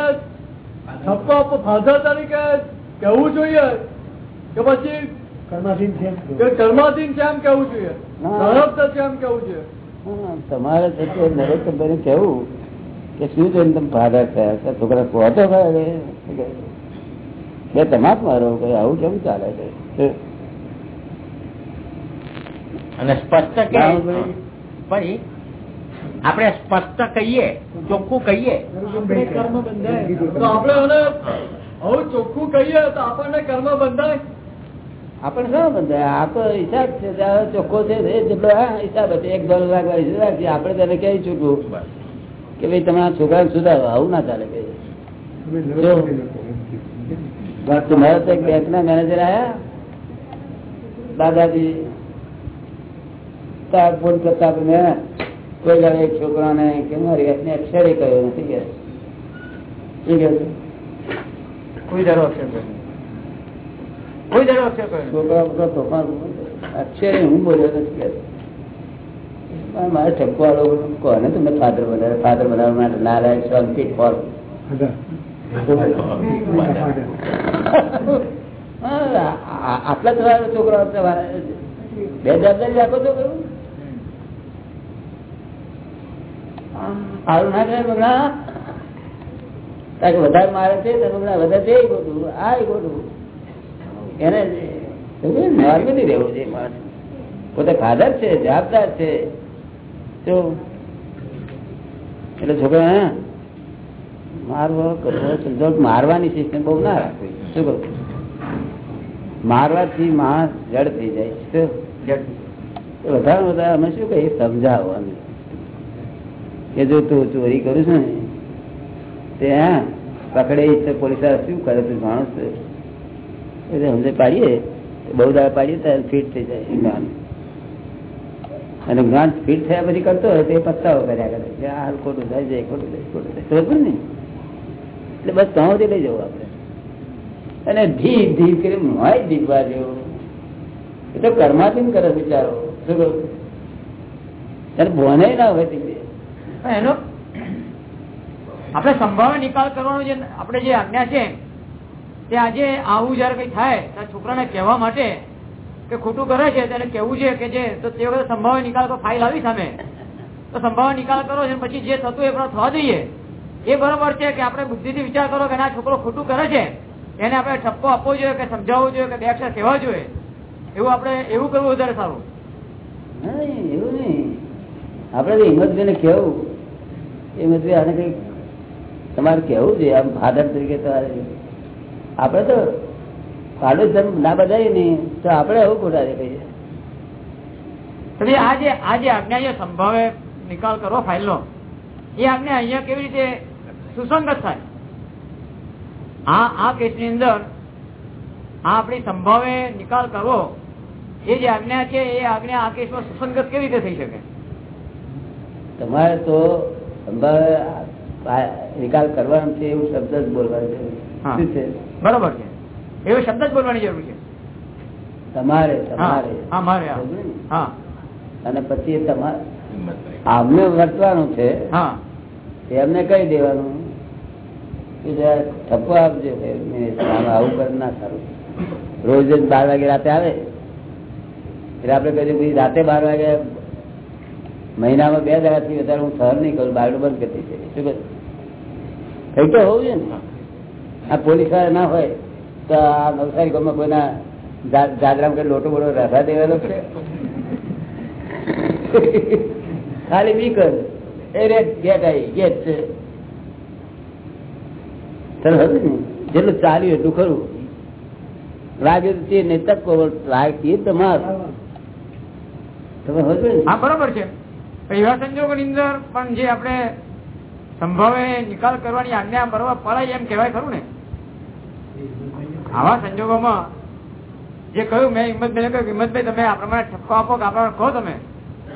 S7: છપ્પા ફાધર તરીકે કેવું જોઈએ કે પછી
S6: કર્માધીન છે
S7: છે એમ કેવું જોઈએ
S1: ના.
S7: ધરપ્ત છે એમ કેવું જોઈએ.
S1: હા, તમારે છે કેવું કે શું જોઈને તમે ફાધર થયા છે? છોકરા ખરા રે. બે તમાક મારો કે આવું કેમ ચાલે છે?
S8: અને સ્પષ્ટ કે આપણે સ્પષ્ટ કહીએ ચોખ્ખું કહીએ.
S7: કર્મ બંધાય. તો આપણે એને ચોખ્ખું કહીએ તો આપણને કર્મ બંધાય.
S1: આપણે શું બંધાય? આ તો હિસાબ છે ચોખ્ખો છે જેટલો હા હિસાબ હતો એક ડોલર લાગવા હિસાબ છે. આપણે તેને કહી ચૂકવું કે ભાઈ તમે આ છોકરાને સુધારો આવું ના ચાલે કે તમારે તો એક બેંક ના મેનેજર આયા. દાદાજી તાર ફોન કરતા આપણે કોઈ દાડો એક છોકરાને કે મારી વાતને અક્ષરે કહ્યો નથી કે. શું કહે છે?
S4: કોઈ ધારો અક્ષર કોઈ ધારો અક્ષર
S1: છોકરા બધા તોફાન અક્ષરે હું બોલ્યો નથી કે. મારે ઠપકો આલો કોને તમે ફાધર બનાવે ફાધર બનાવવા માટે નારાયણ હા, આ- આટલા તમારા છોકરા બે જવાબદારી રાખો છો કરું બગડા. કારણ કે વધારે મારે છે હમણાં વધારે તે ખોટું. આ ખોટું. એને નોર્મલી રહેવું છે માણસ પોતે ફાધર છે, જવાબદાર છે. તો એટલે છોકરા મારવો, કરવો સમજાવ મારવાની સિસ્ટમ બહુ ના રાખવી. શું કહું? મારવાથી માણસ જડ થઈ જાય છે. વધારે વધારે અમે શું કહીએ? સમજાવવાનું કે જો તું ચોરી કરું છું ને તે હા પકડે તો પોલીસ શું કરે તું માણસ એટલે સમજે પાડીએ બહુ દાળ પાડીએ ત્યારે ફિટ થઈ જાય જ્ઞાન. અને જ્ઞાન ફિટ થયા પછી કરતો હોય તો એ પસ્તાવો કર્યા કરે કે આ હાલ ખોટું થાય છે ખોટું થાય ખોટું થાય ખબર ને એટલે બસ ત્યાં સુધી લઈ જવું આપણે. અને ધીપ ધીપ કરી મોય દીપવા જેવું. એ તો કર્માથી કરે વિચારો શું કહું? ત્યારે ભોને ના હોય તે
S4: એનો આપણે સંભાવે નિકાલ કરવાનો જે આપણે જે આજ્ઞા છે, તે આજે આવું જયારે કઈ થાય, ત્યારે છોકરાને કહેવા માટે કે ખોટું કરે છે તેને કેવું છે કે જે, તો તે વખતે સંભાવે નિકાલ તો ફાઇલ આવી સામે. તો સંભાવે નિકાલ કરો છે પછી જે થતું એ પણ થવા દઈએ. એ બરોબર છે કે આપણે બુદ્ધિથી વિચાર કરો કે ના, છોકરો ખોટું કરે છે. એને આપણે ઠપકો આપવો જોઈએ કે સમજાવવો જોઈએ કે બે અક્ષર કહેવા જોઈએ? એવું આપણે એવું કરવું વધારે સારું.
S1: એવું નહીં. આપણે તો હિંમતભાઈને કેવું હિંમતભાઈ આને કઈ તમારે કેવું છે આમ ફાધર તરીકે તમારે આપણે તો પાડોશ ધર્મ ના બધાય નહીં તો આપણે એવું ખોટા દેખાય છે
S4: એટલે આ જે આ જે આજ્ઞા સંભાવે નિકાલ કરો ફાઇલનો એ આજ્ઞા અહીંયા કેવી રીતે સુસંગત થાય? આ આ કેસની અંદર આ આપણી સંભાવે નિકાલ કરવો એ જે આજ્ઞા છે એ આજ્ઞા આ કેસમાં સુસંગત કેવી રીતે થઈ શકે?
S1: તમારે તો સંભાવે નિકાલ કરવાનો છે એવું શબ્દ જ બોલવાનું છે.
S4: બરોબર છે. એવો શબ્દ જ બોલવાની જરૂર છે.
S1: તમારે તમારે. અને પછી તમારે આમને વર્તવાનું છે. એમને કહી દેવાનું. મહિનામાં બે દાડાથી વધારે હું સહન નહીં કરું, બારડું બંધ કરી દઈશ. શું કહે કઈ તો હોવું છે ને. આ પોલીસવાળા ના હોય તો આ નવસારી ગામમાં કોઈના જાદરામ કે લોટો બોટો રસા દેવાનો છે? ખાલી બી કર એ રેટ ગેટ આવી ગેટ છે. જેટલું ચાલ્યું એટલું ખરું. લાગ્યું તો ને તક લાગે તમાર તમે
S4: હા, બરોબર છે. એવા સંજોગોની અંદર પણ જે આપણે સંભાવે નિકાલ કરવાની આજ્ઞા બરોબર પડાય એમ કહેવાય ખરું ને? આવા સંજોગોમાં જે કહ્યું, મેં હિંમતભાઈ કહ્યું હિંમતભાઈ, તમે આ પ્રમાણે ઠપકો આપો કે આ કહો તમે?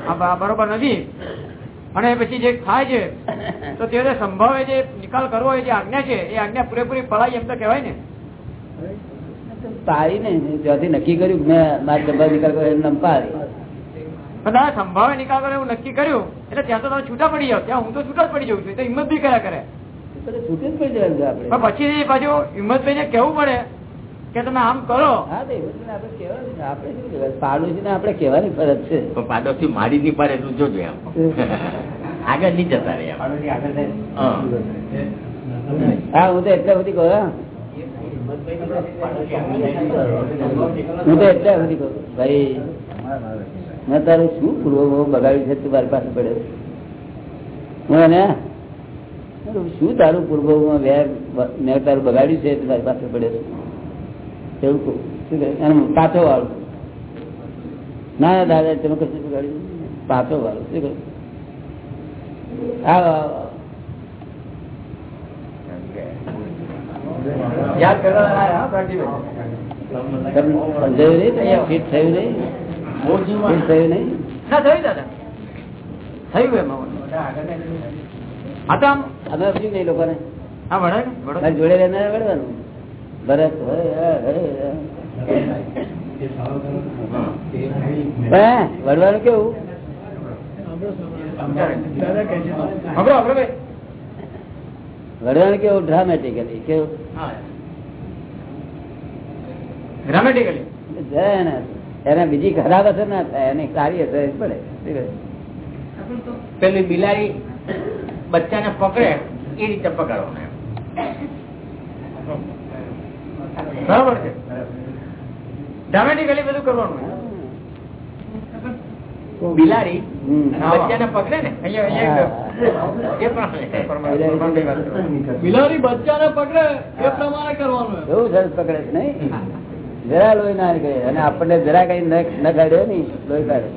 S4: આ બરોબર નથી. અને પછી જે થાય છે તો તે સંભાવે જે નિકાલ કરવો એ જે આજ્ઞા છે એ આજ્ઞા પૂરેપૂરી પડાય એમ તો કહેવાય ને.
S1: પાડી ને ત્યાંથી નક્કી કર્યું મેં મારા ડબ્બા નિકાલ કર્યો એમ નામ પાડી.
S4: પણ સંભાવે નિકાલ કરો એવું નક્કી કર્યું એટલે ત્યાં તો તમે છૂટા પડી જાવ ત્યાં હું તો છૂટા જ પડી જાઉં છું તો હિંમત બી કર્યા કરે.
S1: છૂટી જ પડી જાય આપણે.
S4: પછી પાછું હિંમતભાઈ ને કેવું પડે. કે તમે આમ કરો.
S1: જ ને આપડે કહેવાની ફરજ છે.
S8: પાડોશી મારી ની પાડે તું જોજો એમ. આગળ નહીં જતા રે હા.
S1: હા હું તો એટલે બધી કહું હું. તો એટલે બધી કહું. ભાઈ મેં તારે શું પૂર્વ બગાડ્યું છે તું મારી પાસે પડ્યો. હું એને શું તારું પૂર્વમાં મેં તારું બગાડ્યું છે તું મારી પાસે પડ્યો. એવું શું પાછો વાળું ના ના દાદા તમે કશું બગાડ્યું પાછો વાળું શું કહ્યું
S4: યાદ કરવા
S1: ફિટ થયું નહીં? ફિટ થયું નહીં?
S4: ના થયું દાદા. થયું એમ આ તો આમ.
S1: અમે સમજ્યું નહીં લોકોને?
S4: હા વડે
S1: જોડે રહેનારા ભરત વળવાનું કેવું? વડવાનું કેવું? ડ્રામેટિકલી કેવું? એને બીજી ખરાબ અસર ના થાય એની સારી અસર પડે.
S8: પેલી બિલાડી બચ્ચાને પકડે એ રીતે પકડવાનું
S4: બરાબર છે? ડ્રામેટિકલી બધું કરવાનું.
S8: બિલાડી ને?
S7: બિલાડી બચ્ચાને પકડે. એ પ્રમાણે કરવાનું
S1: એવું સરસ પકડે છે નહીં? જરા લોહી ના નીકળે અને આપણને જરા કઈ ન ન કાઢ્યો નહીં લોહી કાઢે.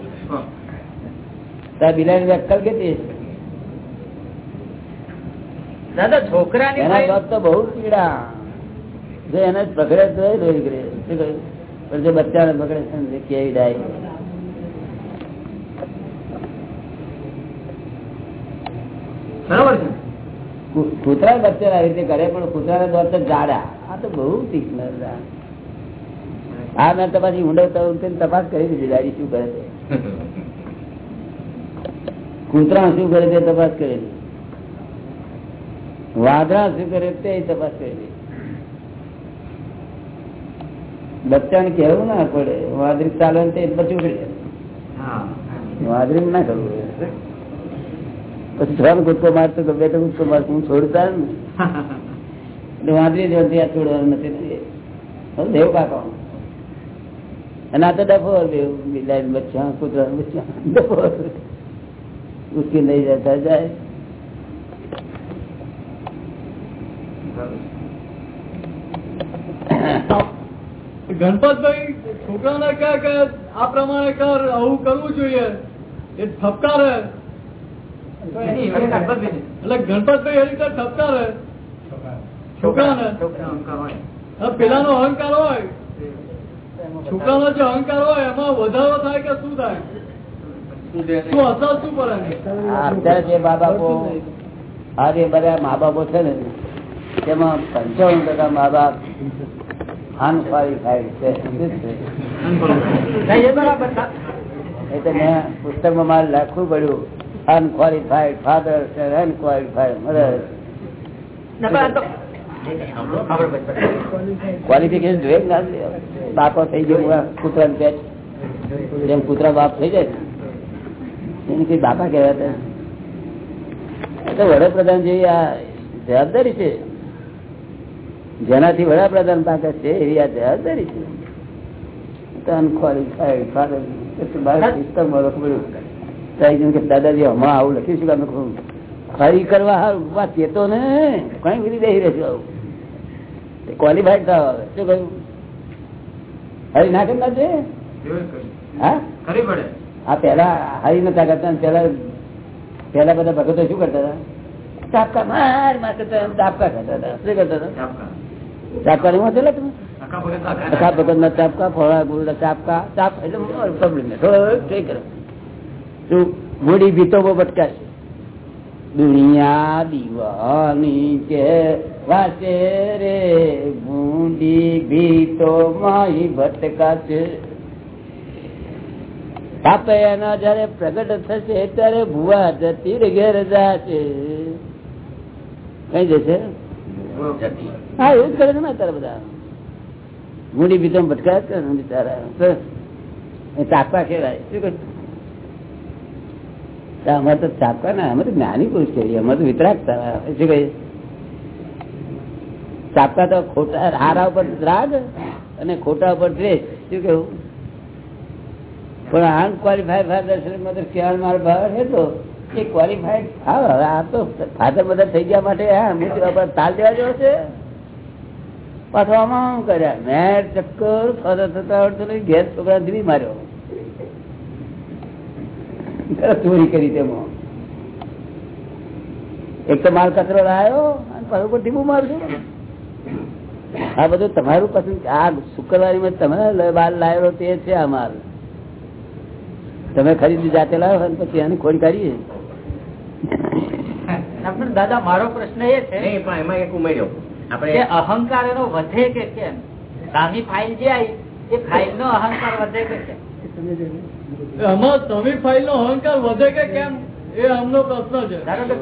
S1: બિલાડી અક્કલ કેટલી?
S4: દાદા
S1: છોકરા બહુ પીડા. એને પકડે તો એ લોહી બચ્ચાને પકડે છે કેવી ડાય? કૂતરા બચ્ચા રીતે કરે, પણ કૂતરાને દોર તો જાડા. આ તો બહુ તીક્ષ્ણ. આ મેં તપાસી ઊંડો તો ઉઠીને તપાસ કરી દીધી ગાડી શું કરે છે? કૂતરા શું કરે તે તપાસ કરેલી વાદળા શું કરે તે તપાસ કરેલી બચ્ચાને કેવું ના પડે. વાદરી ચાલે તે પછી ઉખડી વાદરી ના કરવું પછી ત્રણ કૂદકો મારતો ગમે તે કૂદકો મારતો. હું છોડતા ને? એટલે વાંદરી જોડતી આ છોડવાનું નથી દેવ કાકા. અને આ તો ડફો દેવ. બિલાડી બચ્ચા કૂતરા બચ્ચા. ડફો ઉસકી નહીં જતા જાય.
S7: ગણપતભાઈ છોકરાને કહે કે આ પ્રમાણે કર આવું કરવું જોઈએ. એ ઠપકારે. એટલે ગણપતભાઈ એ રીતે ઠપકારે છોકરાને.
S4: છોકરા
S7: નો. અહંકાર હોય. છોકરાનો જે અહંકાર હોય એમાં વધારો થાય કે શું થાય? શું અસર શું પડે?
S1: જે મા બાપો આ જે બધા મા બાપો છે ને તેમાં પંચાવન ટકા મા બાપ એટલે મેં પુસ્તકમાં મારે લખવું પડ્યું unqualified father unqualified mother. Qualification જોઈએ ના બાપો થઈ ગયો કૂતરા પેટ જેમ કૂતરા બાપ થઈ જાય એને કઈ બાપા કહેવાતા? એ તો વડાપ્રધાન જેવી આ જવાબદારી છે. જેનાથી વડાપ્રધાન પાસે છે એવી આ જવાબદારી છે. દાદાજી હમણાં આવું લખીશું કે અમે ખરી કરવા હારું ચેતો ને. કઈ બધી દઈ રહેશું આવું. ક્વોલિફાઈડ થવા આવે શું કહ્યું? હરી ના કરતા છે હા? આ પેલા હરી નતા કરતા પેલા પેલા બધા ભગતો શું કરતા હતા? ચાપકા માર માર કરતા હતા, ચાપકા ખાતા હતા. શું કરતા હતા?
S4: ચાપકા.
S1: ચાપકા નહીં તમે
S4: આખા ભગત આખા.
S1: આખા ભગત ના ચાપકા ફોડા ગુરડા ચાપકા ચાપ એટલે પ્રોબ્લેમ શું ગોળી ભીતો બહુ દુનિયા દીવાની કે વાસે રે ભૂંડી ભીતો માહી ભટકા છે પાપે એના જયારે પ્રગટ થશે ત્યારે ભુવા જતી ઘેર જશે કઈ જશે
S8: જતી.
S1: હા, એવું જ કરે છે ને અત્યારે બધા. મૂડી બીજો ભટકાય કરે ને કહેવાય. શું કહ્યું અમારે તો ચાપકા ના અમે તો જ્ઞાની પુરુષ કહીએ અમે તો વિતરાગતા શું કહીએ ચાપકા તો ખોટા હારા ઉપર રાગ અને ખોટા ઉપર દ્વેષ. શું કેવું પણ અનક્વોલિફાઈડ ફાધર મધર કહેવાનો મારો ભાવ છે તો. એ ક્વોલિફાઈડ હા હવે આ તો ફાધર બધા થઈ ગયા માટે, હા તાલ દેવા જેવો છે. પાછો આમાં કર્યા. મેં ચક્કર ફાધર થતા નહીં ઘેર છોકરા ધીમી માર્યો. ચોરી કરી તેમાં. એક તો માલ કચરો લાયો અને પાછો ઉપર ધીમું મારશું. આ બધું તમારું પસંદ આ શુક્રવારી માં તમે બાર લાવેલો તે છે આ માલ. તમે ખરીદી જાતે લાવો અને પછી એની ખોડ
S4: કરીએ દાદા મારો પ્રશ્ન એ છે
S8: પણ એમાં એક ઉમેર્યો. આપણે
S4: અહંકાર એનો વધે કે કેમ? સામી ફાઇલ જે આવી એ ફાઇલ નો અહંકાર વધે કે કેમ?
S7: આમાં સમી ફાઇલ નો અહંકાર વધે કે કેમ? એ આમનો પ્રશ્ન છે.
S4: ધારો કે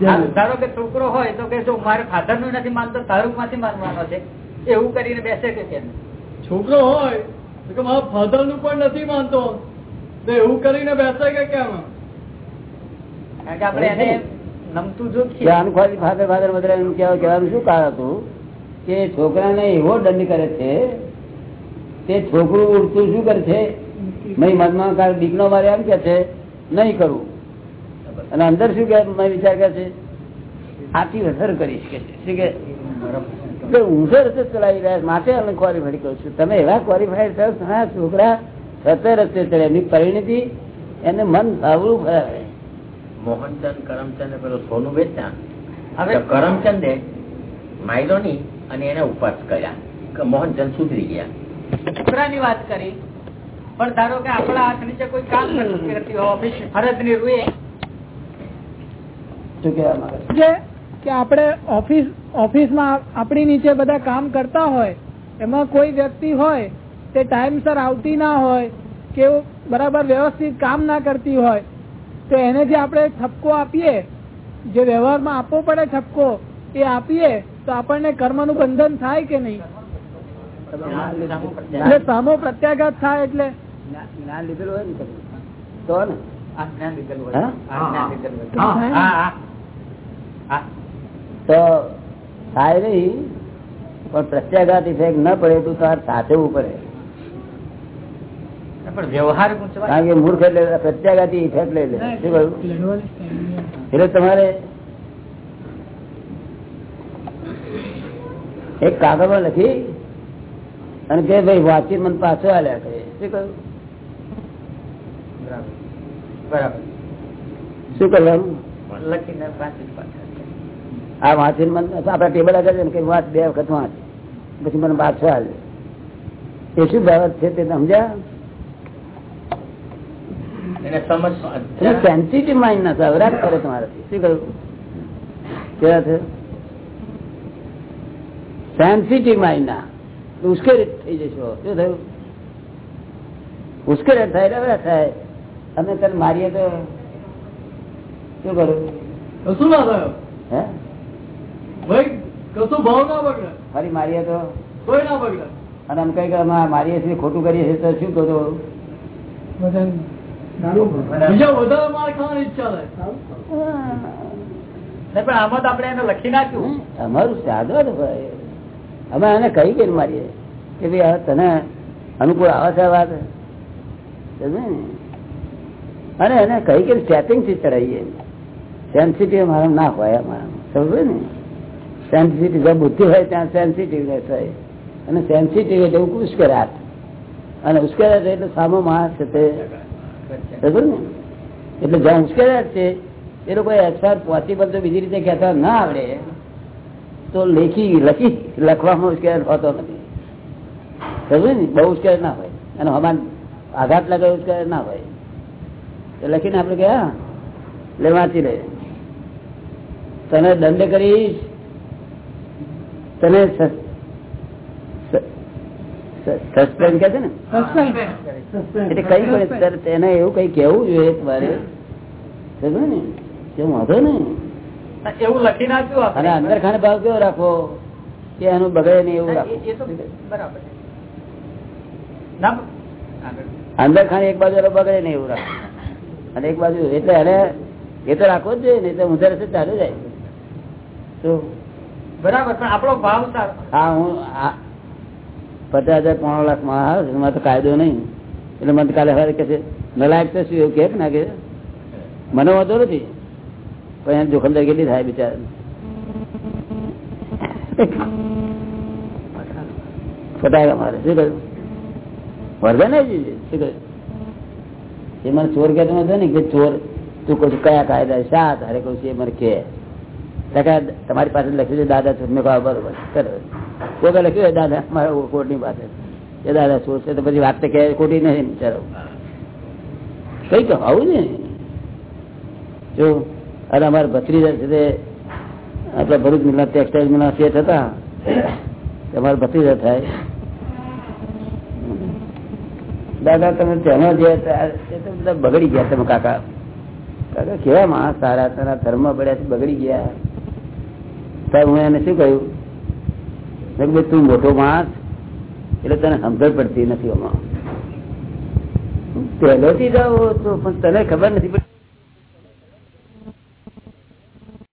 S4: ધારો- ધારો કે છોકરો હોય તો કે જો મારે ફાધરનું નથી માનતો તારું માંથી માનવાનો છે એવું કરીને બેસે કે કેમ?
S7: છોકરો હોય તો કે મારા ફાધરનું પણ નથી માનતો તો એવું કરીને બેસે કે કેમ?
S4: કારણ કે આપણે એને
S1: છોકરાને એવો દંડ કરે છે, તે છોકરું ઉડતું શું કરે છે? મેં મનમાં દીકનો મારે એમ કે છે, નહીં કરવું અને અંદર શું કે વિચાર કે છે આથી અસર કરીશ કે છે. કે એટલે રસ્તે ચલાવી રહ્યા માટે અમે ક્વોલિફાઈડ કરું છું. તમે એવા ક્વોલિફાઈડ થયો ઘણા છોકરા સતર રસ્તે ચડે. એની પરિણતિ એને મન ભાવડું ફરાવે
S8: મોહનચંદ કરમચંદ પેલું સોનું વેચતા હવે કરમચંદે માયલો ની અને એને ઉપવાસ કર્યા. મોહનચંદ સુધરી ગયા.
S4: છોકરાની વાત કરી. પણ ધારો કે આપણા હાથ નીચે કોઈ કામ કરતી હોય ઓફિસ ફરજની રૂએ.
S5: કે આપણે ઓફિસ ઓફિસમાં આપણી નીચે બધા કામ કરતા હોય એમાં કોઈ વ્યક્તિ હોય તે ટાઈમસર આવતી ના હોય કે બરાબર વ્યવસ્થિત કામ ના કરતી હોય તો એને જે આપણે ઠપકો આપીએ જે વ્યવહારમાં આપવો પડે ઠપકો એ આપીએ તો આપણને કર્મનું બંધન થાય કે નહીં? એટલે સામો પ્રત્યાઘાત થાય એટલે?
S1: જ્ઞાન લીધેલું હોય ને. તો. ને. તો થાય નહીં પણ પ્રત્યાઘાત ઇફેક્ટ ન પડે તો તાર સાચવવું પડે. કારણ કે મૂર્ખ એટલે પ્રત્યાઘાતી ઇફેક્ટ લઈ લે. શું કહ્યું? એટલે તમારે એક કાગળમાં લખી અને કે ભાઈ વાંચી મને પાછો આલ્યા કરે. શું કહ્યું?
S4: બરાબર.
S1: શું કરવાનું?
S4: લખીને
S1: આ વાંચીને મને આપડા ટેબલ આગળ છે કે બે વખત વાંચ. પછી મને પાછો હાલ એ શું બાબત છે તે સમજ્યા? સેન્સિટિવ માઇન્ડ ના થાય કરે તમારાથી શું કહ્યું? કેવા છે? સેન્સિટિવ માઇન્ડ ના. ઉશ્કેરિત થઈ જશો. શું થયું? ઉશ્કેરિત થાય એટલે થાય. અને તને મારીએ તો શું કરું?
S7: કશું ના થયો.
S1: હે?
S7: ભાઈ કશું ભાવ ના બગડે.
S1: ફરી મારીએ તો?
S7: કોઈ ના બગડે.
S1: અને આમ કઈ મારીએ છીએ ખોટું કરીએ છીએ તો શું કરું?
S7: બીજા વધારે માર ખાવાની ઈચ્છા થાય.
S4: નહીં, પણ આમાં તો આપણે એને લખી નાખ્યું.
S1: અમારું સાદો ભાઈ અમે એને કહી કે મારીએ કે ભાઈ હવે તને અનુકૂળ આવે છે વાત? અને એને કહી કે સેટિંગથી ચડાવીએ. સેન્સિટિવ મારા ના હોય અમારા સમજે ને? સેન્સિટિવ જ્યાં બુદ્ધિ હોય ત્યાં સેન્સિટિવ થાય અને સેન્સિટિવ એટલે એવું ઉશ્કેરાટ. અને ઉશ્કેરાટ એટલે સામો માણસ છે તે. એટલે જ્યાં મુશ્કેલ છે, એ લોકો એક્સપર્ટ પોસિબલ તો બીજી રીતે કહેતા ના આવડે. તો લેખી, લખી લખવામાં ઉશ્કેર હોતો નથી. સમજે ને? બહુ ઉશ્કેર ના હોય. અને હમાન આઘાત લાગે ઉશ્કેરાટ ના હોય. તો લખીને આપણે કહે હા, લે વાંચી લે. તને દંડ કરીશ. તને સસ્પેન્ડ કહે છે ને? એટલે કઈ પણ એને એવું કઈ કેવું જોઈએ તમારે ને? કેમ વાંધો ને
S4: એવું લખી નાખ્યું
S1: અને અંદર ખાને ભાવ કેવો રાખવો? કે એનું બગડે નહીં એવું રાખો.
S4: ના.
S1: અંદર ખાને એક બાજુ બગડે નહીં એવું રાખો અને એક બાજુ એટલે એને એ તો રાખવો જ જોઈએ નહીં તો ઊંધા રસ્તે ચાલુ જાય. તો
S4: બરાબર પણ આપણો ભાવ સારો.
S1: હા હું આ પચાસ હજાર પોણો લાખમાં આવે એમાં તો કાયદો નહીં. એટલે મને કાલે હવે કે છે નલાયક તો શું એવું કે ના કે? મને વાંધો નથી. પણ એને જોખમદાર કેટલી થાય બિચારા ફટાકા મારે શું કહ્યું વર્ધન જ શું કહ્યું એ મને ચોર કહેતો નતો ને કે ચોર તું કહું છું કયા કાયદા છે? શા તારે કહું છું એ મને કે ટકા તમારી પાસે લખ્યું છે દાદા ચોર મેં કહ્યું હા, બરોબર કરો કોઈ કે લખ્યું દાદા, મારા કોર્ટની પાસે. એ દાદા, શું છે? તો પછી વાત તો કે ખોટી નહીં, બિચારો. કઈ તો આવું ને? જો, અને અમારા ભત્રીજા છે તે, આપણા ભરૂચ મિલના ટેક્સટાઇલ મિલના શેઠ હતા. તમારા ભત્રીજા થાય. દાદા, તમે તેનો જે તો બધા બગડી ગયા તમે, કાકા. કાકા, કેવા માણસ સારા તારા ધર્મ પડ્યા બગડી ગયા. સાહેબ હું એને શું કહ્યું? ભાઈ તું મોટો માણસ? એટલે તને સમજણ પડતી નથી આમાં. પહેલોથી જાઓ તો પણ તને ખબર નથી પડતી